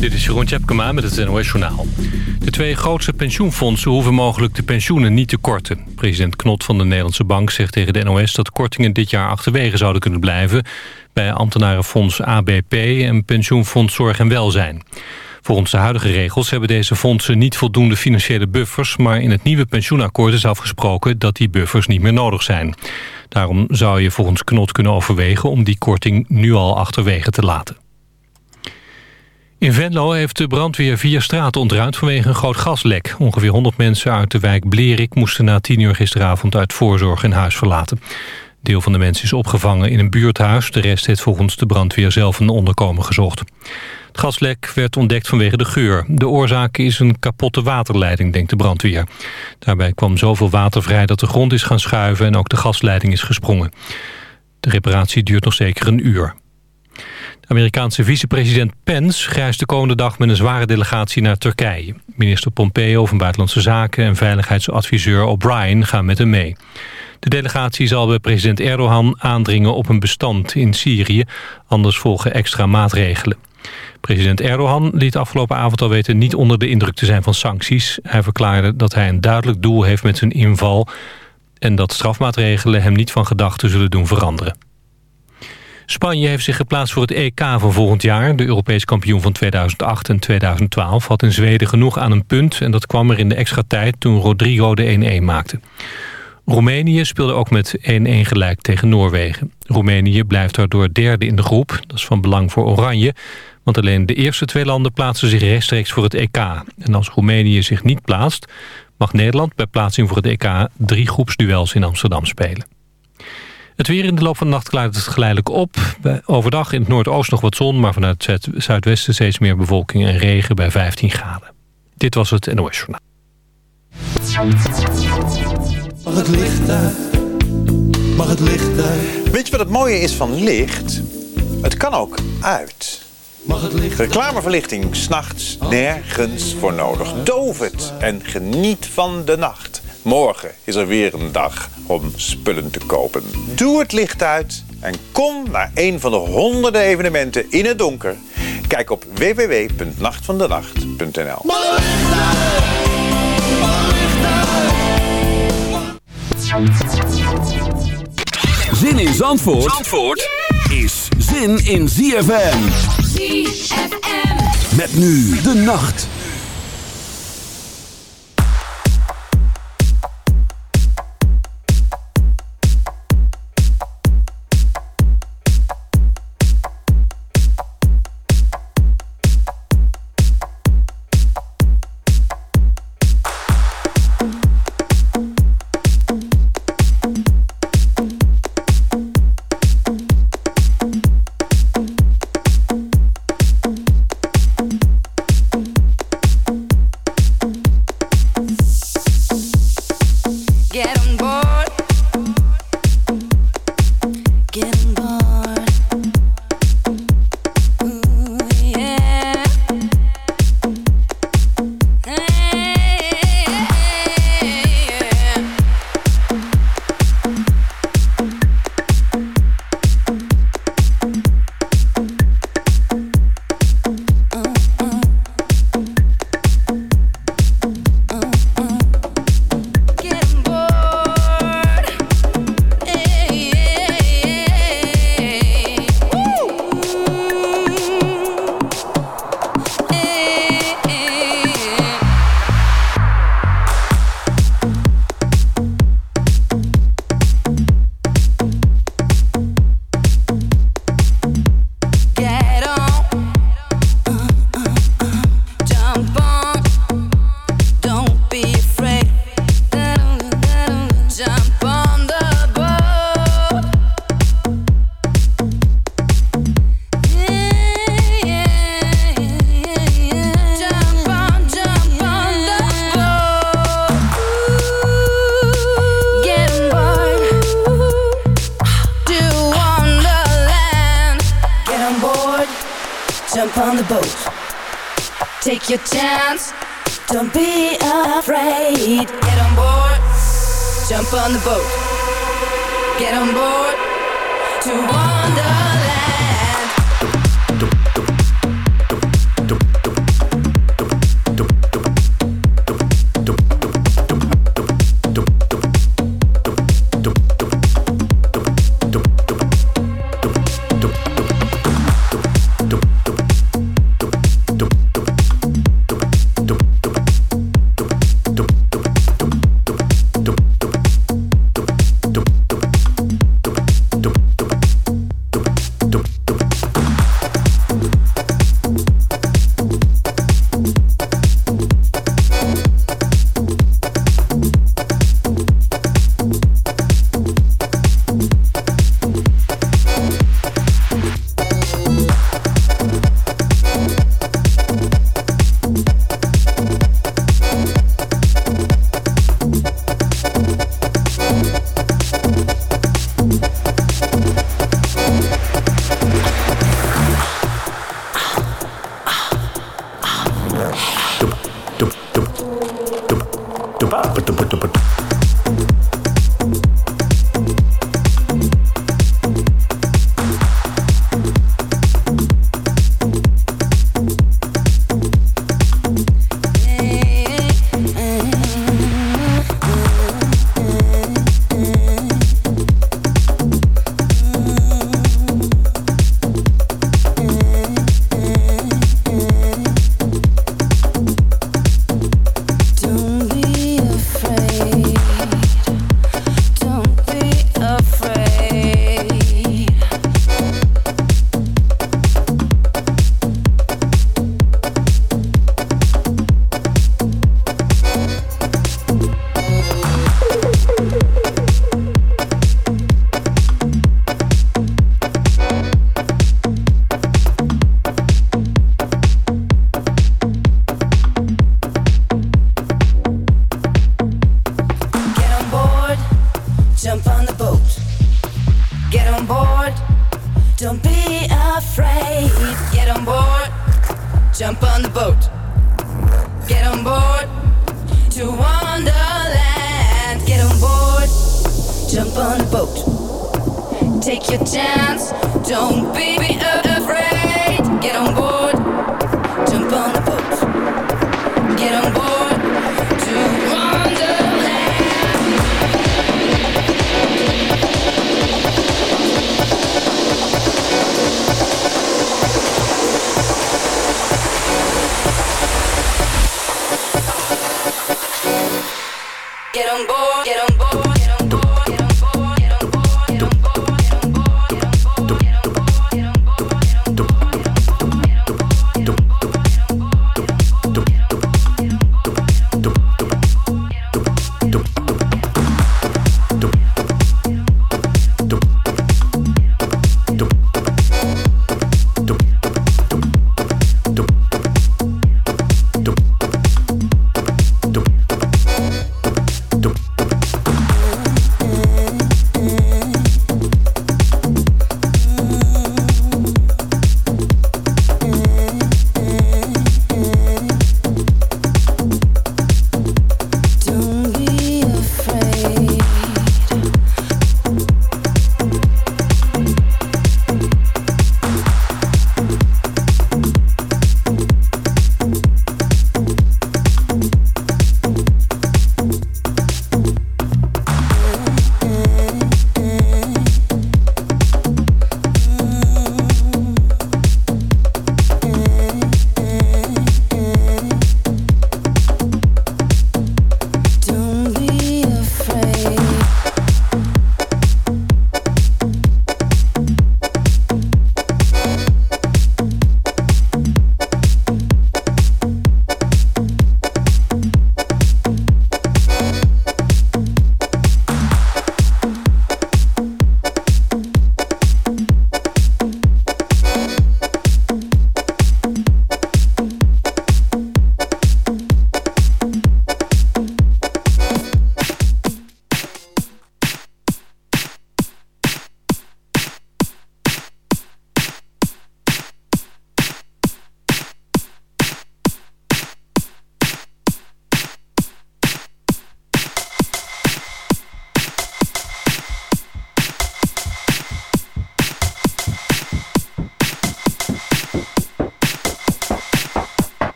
Dit is Jeroen Tjepkema met het NOS Journaal. De twee grootste pensioenfondsen hoeven mogelijk de pensioenen niet te korten. President Knot van de Nederlandse Bank zegt tegen de NOS... dat kortingen dit jaar achterwege zouden kunnen blijven... bij ambtenarenfonds ABP en pensioenfonds Zorg en Welzijn. Volgens de huidige regels hebben deze fondsen niet voldoende financiële buffers... maar in het nieuwe pensioenakkoord is afgesproken dat die buffers niet meer nodig zijn. Daarom zou je volgens Knot kunnen overwegen om die korting nu al achterwege te laten. In Venlo heeft de brandweer vier straten ontruimd vanwege een groot gaslek. Ongeveer 100 mensen uit de wijk Blerik moesten na 10 uur gisteravond uit voorzorg hun huis verlaten. Deel van de mensen is opgevangen in een buurthuis. De rest heeft volgens de brandweer zelf een onderkomen gezocht. Het gaslek werd ontdekt vanwege de geur. De oorzaak is een kapotte waterleiding, denkt de brandweer. Daarbij kwam zoveel water vrij dat de grond is gaan schuiven... en ook de gasleiding is gesprongen. De reparatie duurt nog zeker een uur. Amerikaanse vicepresident Pence reist de komende dag met een zware delegatie naar Turkije. Minister Pompeo van Buitenlandse Zaken en veiligheidsadviseur O'Brien gaan met hem mee. De delegatie zal bij president Erdogan aandringen op een bestand in Syrië, anders volgen extra maatregelen. President Erdogan liet afgelopen avond al weten niet onder de indruk te zijn van sancties. Hij verklaarde dat hij een duidelijk doel heeft met zijn inval en dat strafmaatregelen hem niet van gedachten zullen doen veranderen. Spanje heeft zich geplaatst voor het EK van volgend jaar. De Europees kampioen van 2008 en 2012 had in Zweden genoeg aan een punt... en dat kwam er in de extra tijd toen Rodrigo de 1-1 maakte. Roemenië speelde ook met 1-1 gelijk tegen Noorwegen. Roemenië blijft daardoor derde in de groep. Dat is van belang voor Oranje. Want alleen de eerste twee landen plaatsen zich rechtstreeks voor het EK. En als Roemenië zich niet plaatst... mag Nederland bij plaatsing voor het EK drie groepsduels in Amsterdam spelen. Het weer in de loop van de nacht klaart het geleidelijk op. Overdag in het noordoosten nog wat zon... maar vanuit het zuidwesten steeds meer bewolking en regen bij 15 graden. Dit was het NOS Journaal. Mag het licht uit? Mag het licht uit? Weet je wat het mooie is van licht? Het kan ook uit. Mag het licht Reclameverlichting, s'nachts nergens voor nodig. Doof het en geniet van de nacht. Morgen is er weer een dag om spullen te kopen. Doe het licht uit en kom naar een van de honderden evenementen in het donker. Kijk op www.nachtvandenacht.nl Zin in Zandvoort, Zandvoort is zin in ZFM. ZFM. Met nu de nacht.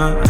My